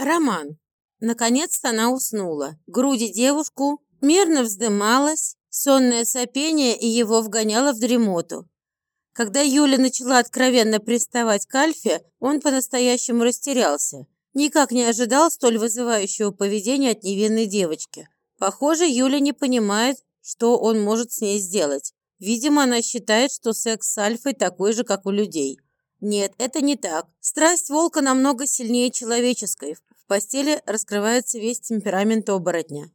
Роман. Наконец-то она уснула. Груди девушку мерно вздымалась, сонное сопение и его вгоняло в дремоту. Когда Юля начала откровенно приставать к Альфе, он по-настоящему растерялся. Никак не ожидал столь вызывающего поведения от невинной девочки. Похоже, Юля не понимает, что он может с ней сделать. Видимо, она считает, что секс с Альфой такой же, как у людей. Нет, это не так. Страсть волка намного сильнее человеческой. Постели раскрывается весь темперамент оборотня.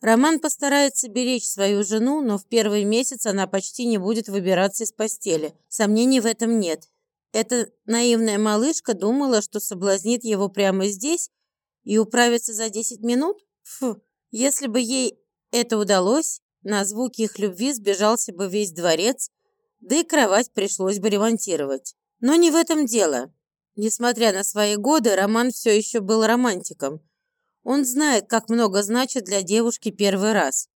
Роман постарается беречь свою жену, но в первый месяц она почти не будет выбираться из постели. Сомнений в этом нет. Эта наивная малышка думала, что соблазнит его прямо здесь и управится за 10 минут? Фу, если бы ей это удалось, на звуки их любви сбежался бы весь дворец, да и кровать пришлось бы ремонтировать. Но не в этом дело. Несмотря на свои годы, Роман все еще был романтиком – он знает, как много значит для девушки первый раз.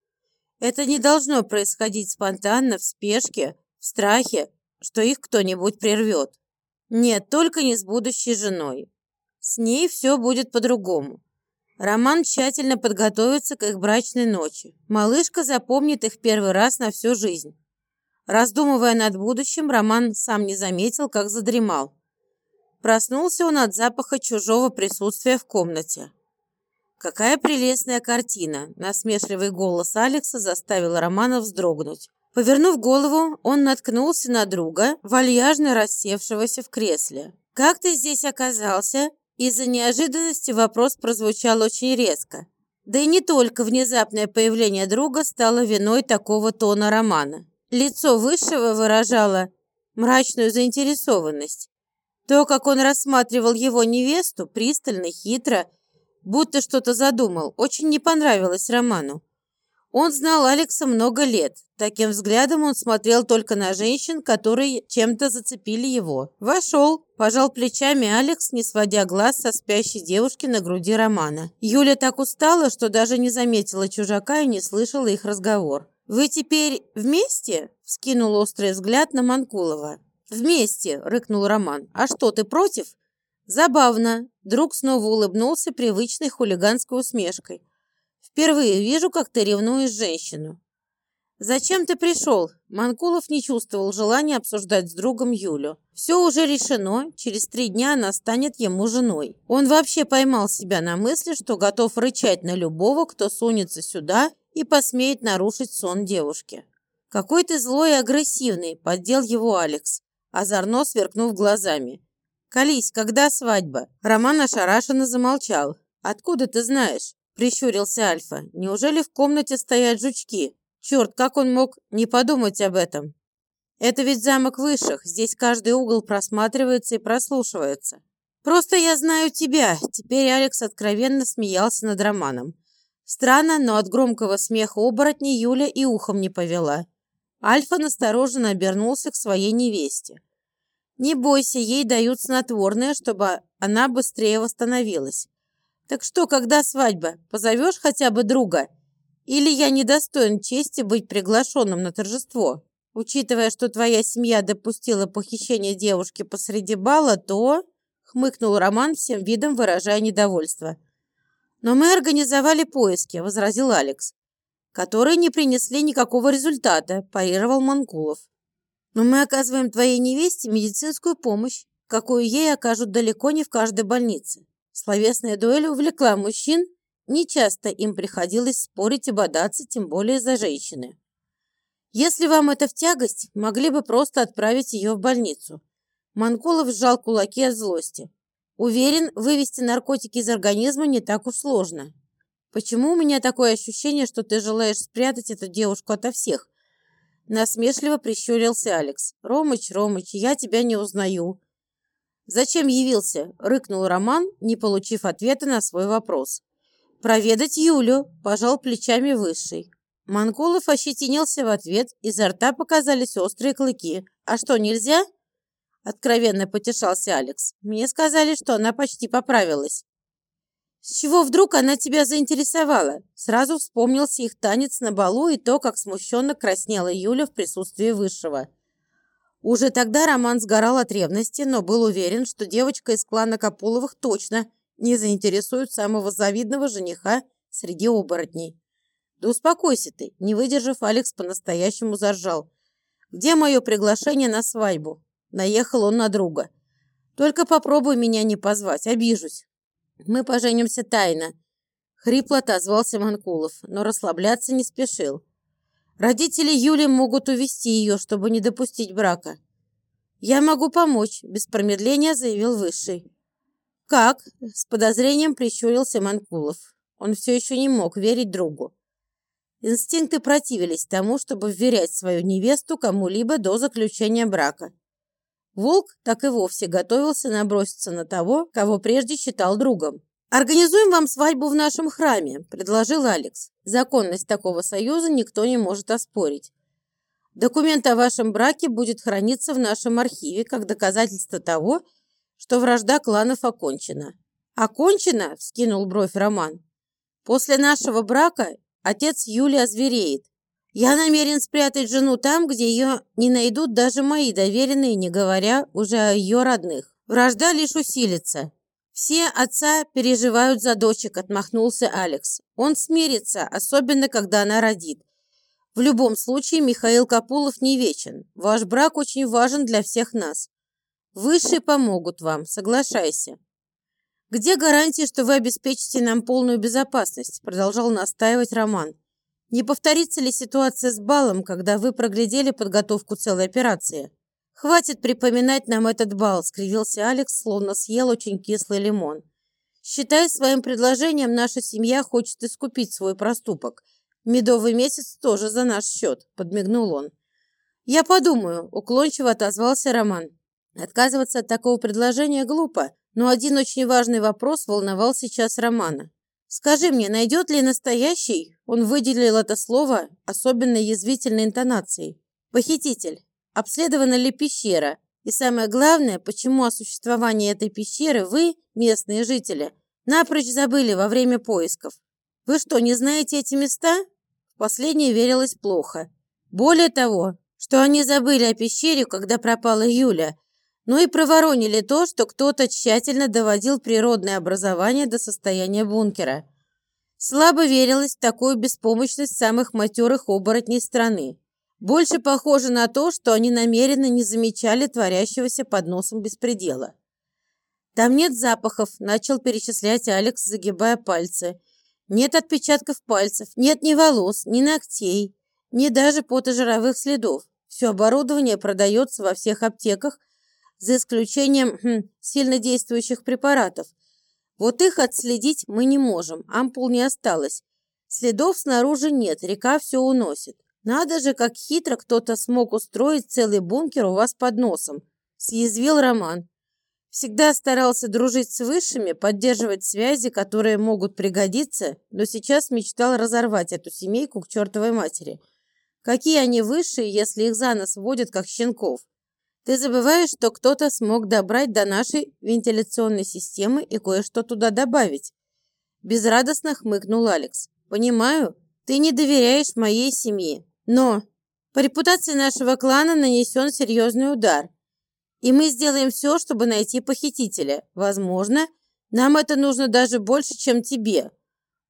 Это не должно происходить спонтанно, в спешке, в страхе, что их кто-нибудь прервет. Нет, только не с будущей женой. С ней все будет по-другому. Роман тщательно подготовится к их брачной ночи. Малышка запомнит их первый раз на всю жизнь. Раздумывая над будущим, Роман сам не заметил, как задремал. Проснулся он от запаха чужого присутствия в комнате. «Какая прелестная картина!» – насмешливый голос Алекса заставил Романа вздрогнуть. Повернув голову, он наткнулся на друга, вальяжно рассевшегося в кресле. «Как ты здесь оказался?» Из-за неожиданности вопрос прозвучал очень резко. Да и не только внезапное появление друга стало виной такого тона романа. Лицо Высшего выражало мрачную заинтересованность. То, как он рассматривал его невесту, пристально, хитро – будто что-то задумал. Очень не понравилось Роману. Он знал Алекса много лет. Таким взглядом он смотрел только на женщин, которые чем-то зацепили его. Вошел, пожал плечами Алекс, не сводя глаз со спящей девушки на груди Романа. Юля так устала, что даже не заметила чужака и не слышала их разговор. «Вы теперь вместе?» – вскинул острый взгляд на Манкулова. «Вместе!» – рыкнул Роман. «А что, ты против?» Забавно. Друг снова улыбнулся привычной хулиганской усмешкой. Впервые вижу, как ты ревнуешь женщину. «Зачем ты пришел?» Манкулов не чувствовал желания обсуждать с другом Юлю. Все уже решено, через три дня она станет ему женой. Он вообще поймал себя на мысли, что готов рычать на любого, кто сунется сюда и посмеет нарушить сон девушки. «Какой ты злой и агрессивный!» – поддел его Алекс, озорно сверкнув глазами. «Колись, когда свадьба?» Роман ошарашенно замолчал. «Откуда ты знаешь?» Прищурился Альфа. «Неужели в комнате стоят жучки? Черт, как он мог не подумать об этом? Это ведь замок высших. Здесь каждый угол просматривается и прослушивается. Просто я знаю тебя». Теперь Алекс откровенно смеялся над Романом. Странно, но от громкого смеха оборотни Юля и ухом не повела. Альфа настороженно обернулся к своей невесте. Не бойся, ей дают снотворное, чтобы она быстрее восстановилась. Так что, когда свадьба? Позовешь хотя бы друга? Или я недостоин чести быть приглашенным на торжество? Учитывая, что твоя семья допустила похищение девушки посреди бала, то...» Хмыкнул Роман, всем видом выражая недовольство. «Но мы организовали поиски», — возразил Алекс. «Которые не принесли никакого результата», — парировал Манкулов. Но мы оказываем твоей невесте медицинскую помощь, какую ей окажут далеко не в каждой больнице. Словесная дуэль увлекла мужчин, нечасто им приходилось спорить и бодаться, тем более за женщины. Если вам это в тягость, могли бы просто отправить ее в больницу. Манкулов сжал кулаки от злости. Уверен, вывести наркотики из организма не так уж сложно. Почему у меня такое ощущение, что ты желаешь спрятать эту девушку ото всех, Насмешливо прищурился Алекс. «Ромыч, Ромыч, я тебя не узнаю». «Зачем явился?» – рыкнул Роман, не получив ответа на свой вопрос. «Проведать Юлю», – пожал плечами Высший. Монголов ощетинился в ответ, изо рта показались острые клыки. «А что, нельзя?» – откровенно потешался Алекс. «Мне сказали, что она почти поправилась». С чего вдруг она тебя заинтересовала? Сразу вспомнился их танец на балу и то, как смущенно краснела Юля в присутствии Высшего. Уже тогда Роман сгорал от ревности, но был уверен, что девочка из клана Капуловых точно не заинтересуют самого завидного жениха среди оборотней. Да успокойся ты, не выдержав, Алекс по-настоящему заржал. Где мое приглашение на свадьбу? Наехал он на друга. Только попробуй меня не позвать, обижусь. Мы поженимся тайно. Хрипло отозвался Манкулов, но расслабляться не спешил. Родители Юли могут увести ее, чтобы не допустить брака. «Я могу помочь», – без промедления заявил Высший. «Как?» – с подозрением прищурился Манкулов. Он все еще не мог верить другу. Инстинкты противились тому, чтобы вверять свою невесту кому-либо до заключения брака. Волк так и вовсе готовился наброситься на того, кого прежде считал другом. «Организуем вам свадьбу в нашем храме», – предложил Алекс. «Законность такого союза никто не может оспорить. Документ о вашем браке будет храниться в нашем архиве как доказательство того, что вражда кланов окончена». «Окончена?» – вскинул бровь Роман. «После нашего брака отец Юли озвереет. Я намерен спрятать жену там, где ее не найдут даже мои доверенные, не говоря уже о ее родных. Вражда лишь усилится. «Все отца переживают за дочек», – отмахнулся Алекс. «Он смирится, особенно когда она родит. В любом случае, Михаил Капулов не вечен. Ваш брак очень важен для всех нас. Высшие помогут вам, соглашайся». «Где гарантии, что вы обеспечите нам полную безопасность?» – продолжал настаивать Роман. «Не повторится ли ситуация с балом, когда вы проглядели подготовку целой операции?» «Хватит припоминать нам этот бал», — скривился Алекс, словно съел очень кислый лимон. «Считай, своим предложением наша семья хочет искупить свой проступок. Медовый месяц тоже за наш счет», — подмигнул он. «Я подумаю», — уклончиво отозвался Роман. Отказываться от такого предложения глупо, но один очень важный вопрос волновал сейчас Романа. «Скажи мне, найдет ли настоящий?» Он выделил это слово особенно язвительной интонацией. «Похититель». Обследована ли пещера? И самое главное, почему о существовании этой пещеры вы, местные жители, напрочь забыли во время поисков? Вы что, не знаете эти места? В последнее верилось плохо. Более того, что они забыли о пещере, когда пропала Юля, но и проворонили то, что кто-то тщательно доводил природное образование до состояния бункера. Слабо верилось в такую беспомощность самых матерых оборотней страны. Больше похоже на то, что они намеренно не замечали творящегося под носом беспредела. «Там нет запахов», – начал перечислять Алекс, загибая пальцы. «Нет отпечатков пальцев, нет ни волос, ни ногтей, ни даже потожировых следов. Все оборудование продается во всех аптеках, за исключением хм, сильнодействующих препаратов. Вот их отследить мы не можем, ампул не осталось. Следов снаружи нет, река все уносит. «Надо же, как хитро кто-то смог устроить целый бункер у вас под носом», – съязвил Роман. Всегда старался дружить с высшими, поддерживать связи, которые могут пригодиться, но сейчас мечтал разорвать эту семейку к чертовой матери. Какие они высшие, если их за нос водят, как щенков? Ты забываешь, что кто-то смог добрать до нашей вентиляционной системы и кое-что туда добавить. Безрадостно хмыкнул Алекс. Понимаю, ты не доверяешь моей семье, но по репутации нашего клана нанесен серьезный удар. И мы сделаем все, чтобы найти похитителя. Возможно, нам это нужно даже больше, чем тебе.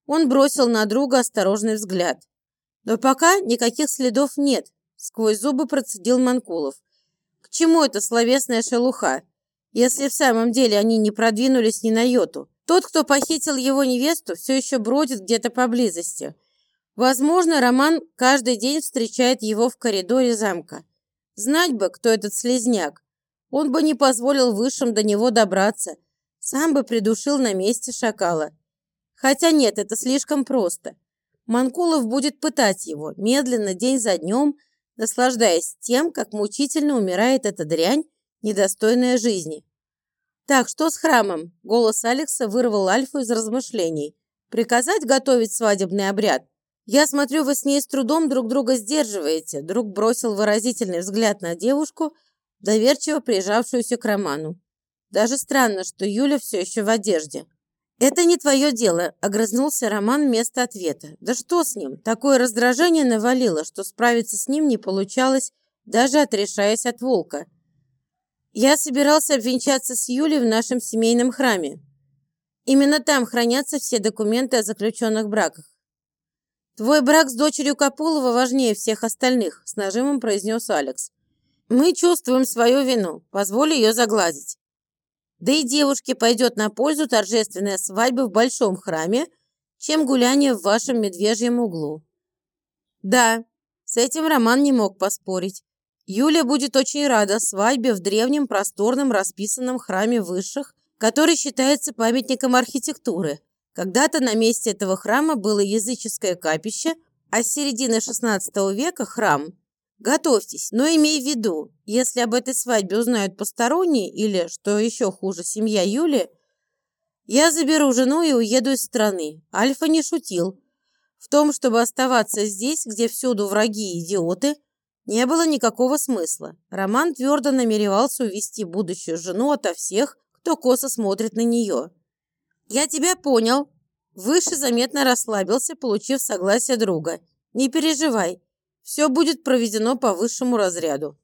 Он бросил на друга осторожный взгляд. Но пока никаких следов нет, сквозь зубы процедил Манкулов. Чему эта словесная шелуха, если в самом деле они не продвинулись ни на йоту? Тот, кто похитил его невесту, все еще бродит где-то поблизости – Возможно, Роман каждый день встречает его в коридоре замка. Знать бы, кто этот слезняк. Он бы не позволил высшим до него добраться. Сам бы придушил на месте шакала. Хотя нет, это слишком просто. Манкулов будет пытать его, медленно, день за днем, наслаждаясь тем, как мучительно умирает эта дрянь, недостойная жизни. «Так, что с храмом?» Голос Алекса вырвал Альфу из размышлений. «Приказать готовить свадебный обряд?» «Я смотрю, вы с ней с трудом друг друга сдерживаете», друг бросил выразительный взгляд на девушку, доверчиво прижавшуюся к Роману. «Даже странно, что Юля все еще в одежде». «Это не твое дело», — огрызнулся Роман вместо ответа. «Да что с ним? Такое раздражение навалило, что справиться с ним не получалось, даже отрешаясь от волка. Я собирался обвенчаться с Юлей в нашем семейном храме. Именно там хранятся все документы о заключенных браках. «Твой брак с дочерью Капулова важнее всех остальных», с нажимом произнес Алекс. «Мы чувствуем свою вину. Позволь ее загладить. Да и девушке пойдет на пользу торжественная свадьба в большом храме, чем гуляние в вашем медвежьем углу». Да, с этим Роман не мог поспорить. Юля будет очень рада свадьбе в древнем просторном расписанном храме высших, который считается памятником архитектуры. Когда-то на месте этого храма было языческое капище, а с середины XVI века храм. Готовьтесь, но имей в виду, если об этой свадьбе узнают посторонние или, что еще хуже, семья Юли, я заберу жену и уеду из страны. Альфа не шутил. В том, чтобы оставаться здесь, где всюду враги и идиоты, не было никакого смысла. Роман твердо намеревался увести будущую жену ото всех, кто косо смотрит на нее. «Я тебя понял». Выше заметно расслабился, получив согласие друга. «Не переживай, все будет проведено по высшему разряду».